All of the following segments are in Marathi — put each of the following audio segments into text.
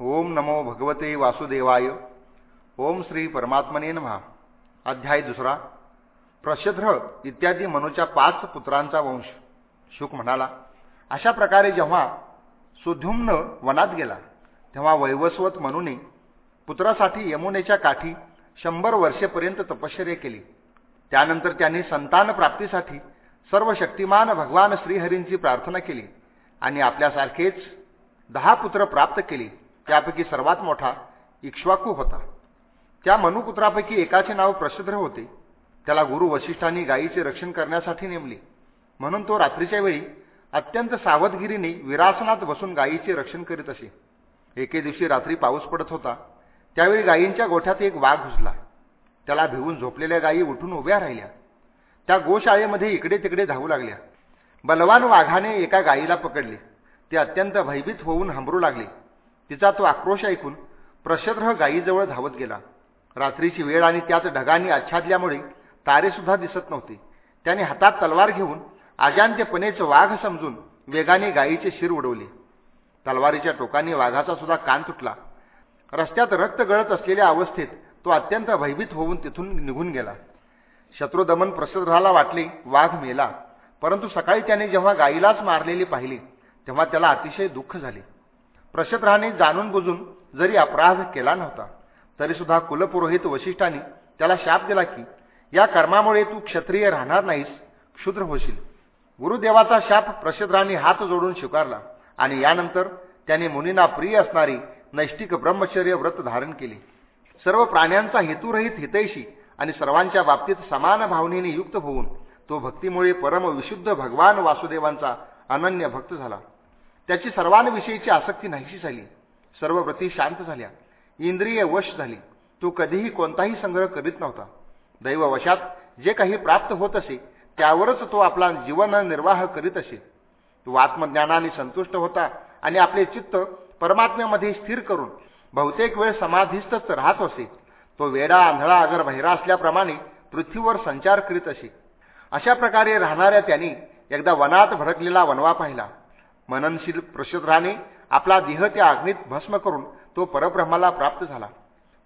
ओम नमो भगवते वासुदेवाय। ओम श्री परमात्मने महा अध्याय दुसरा। प्रशद्र इत्यादी मनूच्या पाच पुत्रांचा वंश। शुक म्हणाला अशा प्रकारे जेव्हा सुधुम्न वनात गेला तेव्हा वैवस्वत मनुने पुत्रासाठी यमुनेच्या काठी शंभर वर्षेपर्यंत तपश्चर्या केली. त्यानंतर त्यांनी संतान प्राप्तीसाठी सर्व शक्तिमान भगवान श्रीहरींची प्रार्थना केली आणि आपल्यासारखेच दहा पुत्र प्राप्त केली. त्यापैकी सर्वात मोठा इक्ष्वाकू होता. त्या मनुपुत्रापैकी एकाचे नाव प्रसिद्ध होते. त्याला गुरु वशिष्ठांनी गायीचे रक्षण करण्यासाठी नेमले. म्हणून तो रात्रीच्या वेळी अत्यंत सावधगिरीने विरासनात बसून गायीचे रक्षण करीत असे. एके दिवशी रात्री पाऊस पडत होता. त्यावेळी गायींच्या गोठ्यात एक वाघ घुसला. त्याला भिवून झोपलेल्या गायी उठून उभ्या राहिल्या. त्या गोशाळेमध्ये इकडे तिकडे धावू लागल्या. बलवान वाघाने एका गायीला पकडले. ते अत्यंत भयभीत होऊन हंबरू लागले. तिचा तो आक्रोश ऐकून प्रशद्र गायीजवळ धावत गेला. रात्रीची वेळ आणि त्याच ढगांनी आच्छादल्यामुळे तारेसुद्धा दिसत नव्हते. त्याने हातात तलवार घेऊन अजांत्यपणेच वाघ समजून वेगाने गायीचे शिर उडवले. तलवारीच्या टोकाने वाघाचा सुद्धा कान तुटला. रस्त्यात रक्त गळत असलेल्या अवस्थेत तो अत्यंत भयभीत होऊन तिथून निघून गेला. शत्रुदमन प्रसिद्धाला वाटले वाघ मेला परंतु सकाळी त्याने जेव्हा गायीलाच मारलेली पाहिली तेव्हा त्याला अतिशय दुःख झाले. प्रशद्राने जाणून बुजून जरी अपराध केला नव्हता तरीसुद्धा कुलपुरोहित वशिष्ठांनी त्याला शाप दिला की या कर्मामुळे तू क्षत्रिय राहणार नाहीस क्षुद्र होशील. गुरुदेवाचा शाप प्रसिद्धांनी हात जोडून स्वीकारला आणि यानंतर त्याने मुनींना प्रिय असणारी नैष्टिक ब्रह्मचर्य व्रत धारण केले. सर्व प्राण्यांचा हेतुरहित हितैषी आणि सर्वांच्या बाबतीत समान भावनेने युक्त होऊन तो भक्तीमुळे परम विशुद्ध भगवान वासुदेवांचा अनन्य भक्त झाला. त्याची सर्वांविषयीची आसक्ती नाहीशी झाली. सर्व व्रती शांत झाल्या. इंद्रिय वश झाली. तो कधीही कोणताही संग्रह करीत नव्हता. दैववशात जे काही प्राप्त होत असे त्यावरच तो आपला जीवन निर्वाह करीत असे. तो आत्मज्ञानाने संतुष्ट होता आणि आपले चित्त परमात्म्यामध्ये स्थिर करून बहुतेक वेळ समाधीस्थच राहत असे. तो वेडा आंधळा अगर बहिरा असल्याप्रमाणे पृथ्वीवर संचार करीत असे. अशा प्रकारे राहणाऱ्या त्यांनी एकदा वनात भडकलेला वनवा पाहिला. मननशील प्रशुद्राने आपला देह त्या अग्नीत भस्म करून तो परब्रह्माला प्राप्त झाला.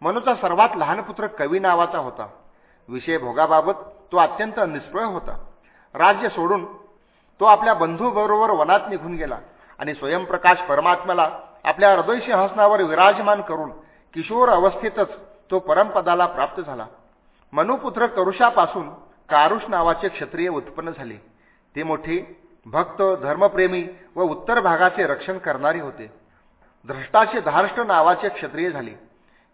मनुचा सर्वात लहान पुत्र कवी नावाचा होता. विषय भोगाबाबत तो अत्यंत निष्प्रय होता. राज्य सोडून तो आपल्या बंधूबरोबर वनात निघून गेला आणि स्वयंप्रकाश परमात्म्याला आपल्या हृदयशी हसनावर विराजमान करून किशोर अवस्थेतच तो परमपदाला प्राप्त झाला. मनुपुत्र करुषापासून कारुष नावाचे क्षत्रिय उत्पन्न झाले. ते मोठे भक्त धर्मप्रेमी व उत्तर भागाचे रक्षण करणारे होते. द्रष्टाचे धार्ष्ट नावाचे क्षत्रिय झाले.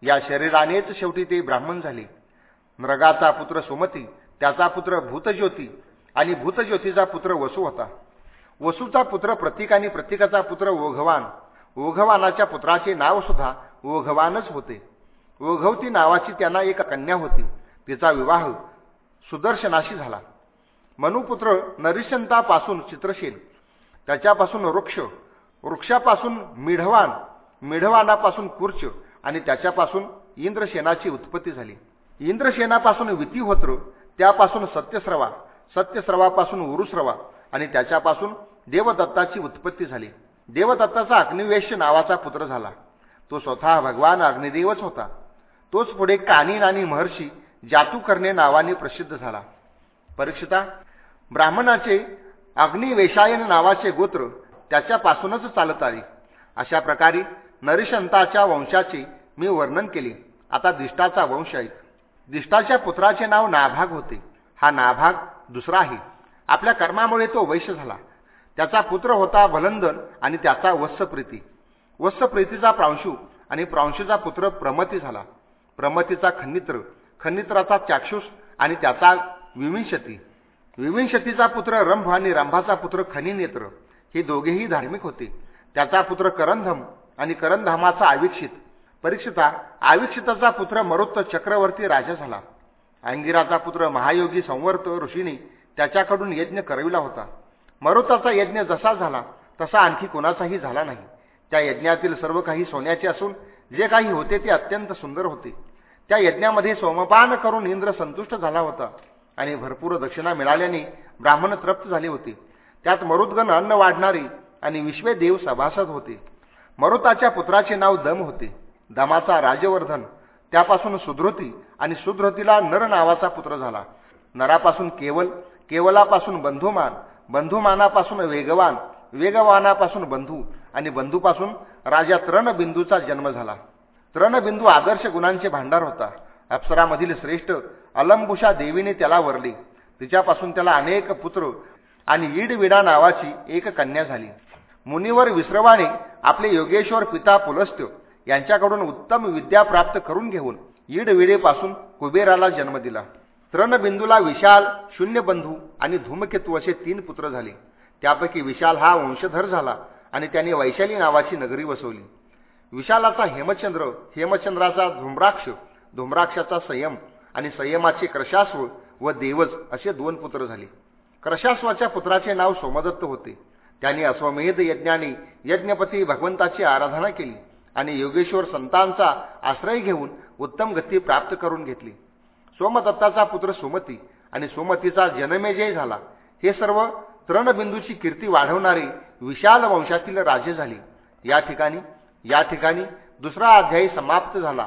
या शरीरानेच शेवटी ते ब्राह्मण झाले. नृगाचा पुत्र सुमती त्याचा पुत्र भूतज्योती आणि भूतज्योतीचा पुत्र वसू होता. वसूचा पुत्र प्रतीक आणि प्रतीकाचा पुत्र ओघवान. ओघवानाच्या पुत्राचे नाव सुद्धा ओघवानच होते. ओघवती नावाची त्यांना एक कन्या होती. तिचा विवाह सुदर्शनाशी झाला. मनुपुत्र नरिशंतापासून चित्रशील. त्याच्यापासून वृक्ष वृक्षापासून मिढवान मिढवानापासून कुर्च आणि त्याच्यापासून इंद्रसेनाची उत्पत्ती झाली. इंद्रसेनापासून वितीहोत्र त्यापासून सत्यस्रवा सत्यस्रवापासून उरुस्रवा आणि त्याच्यापासून देवदत्ताची उत्पत्ती झाली. देवदत्ताचा अग्निवेश नावाचा पुत्र झाला. तो स्वतः भगवान अग्निदेवच होता. तोच पुढे कानिन आणि महर्षी जातुकर्णे नावाने प्रसिद्ध झाला. परीक्षिता ब्राह्मणाचे अग्निवेशायन नावाचे गोत्र त्याच्यापासूनच चालत आले. अशा प्रकारे नरिशंताच्या वंशाचे मी वर्णन केले. आता दिष्टाचा वंश आहे. दिष्टाच्या पुत्राचे नाव नाभाग होते. हा नाभाग दुसरा आहे. आपल्या कर्मामुळे तो वैश्य झाला. त्याचा पुत्र होता भलंदन आणि त्याचा वत्सप्रीती. वत्सप्रीतीचा प्रांशू आणि प्रांशूचा पुत्र प्रमती झाला. प्रमतीचा खन्नित्र खन्नित्राचा चाक्षुष आणि त्याचा विविंशती. विविंशतीचा पुत्र रंभ आणि रंभाचा पुत्र खनिनेत्र हे दोघेही धार्मिक होते. त्याचा पुत्र करंधम आणि करंधामाचा आविक्षित. परीक्षिता आविक्षिताचा पुत्र मरुत्त चक्रवर्ती राजा झाला. अंगिराचा पुत्र महायोगी संवर्त ऋषीने त्याच्याकडून यज्ञ करविला होता. मरुताचा यज्ञ जसा झाला तसा आणखी कोणाचाही झाला नाही. त्या यज्ञातील सर्व काही सोन्याचे असून जे काही होते ते अत्यंत सुंदर होते. त्या यज्ञामध्ये सोमपान करून इंद्र संतुष्ट झाला होता. आणि भरपूर दक्षिणा मिळाल्याने ब्राह्मण तृप्त झाले होते. त्यात मरुद्गण अन्न वाढणारे आणि विश्वे देव सभासद होते. मरुताच्या पुत्राचे नाव दम होते. दमाचा राजवर्धन त्यापासून सुधृती आणि सुधृतीला नर नावाचा पुत्र झाला. नरापासून केवल केवलापासून बंधुमान बंधुमानापासून वेगवान वेगवानापासून बंधू आणि बंधूपासून राजा तरणबिंदूचा जन्म झाला. तरणबिंदू आदर्श गुणांचे भांडार होता. अप्सरामधील श्रेष्ठ अलंबुषा देवीने त्याला वरली. तिच्यापासून त्याला अनेक पुत्र आणि ईडविडा नावाची एक कन्या झाली. मुनिवर विश्रवाने आपले योगेश्वर पिता पुलस्त्य यांच्याकडून उत्तम विद्या प्राप्त करून घेऊन ईडविडेपासून कुबेराला जन्म दिला. त्रणबिंदूला विशाल शून्यबंधू आणि धूमकेतू असे तीन पुत्र झाले. त्यापैकी विशाल हा वंशधर झाला आणि त्याने वैशाली नावाची नगरी वसवली. विशालाचा हेमचंद्र हेमचंद्राचा धूम्राक्ष धुम्राक्षाचा संयम आणि संयमाचे क्रशास्व व देवज असे दोन पुत्र झाले. क्रशास्वाच्या पुत्राचे नाव सोमदत्त होते. त्यांनी अश्वमेध यज्ञाने यज्ञपती भगवंताची आराधना केली आणि योगेश्वर संतांचा आश्रय घेऊन उत्तम गती प्राप्त करून घेतली. सोमदत्ताचा पुत्र सुमती आणि सुमतीचा जनमेजय झाला. हे सर्व तृणबिंदूची कीर्ती वाढवणारी विशाल वंशातील राजे झाले. या ठिकाणी या ठिकाणी दुसरा अध्यायी समाप्त झाला.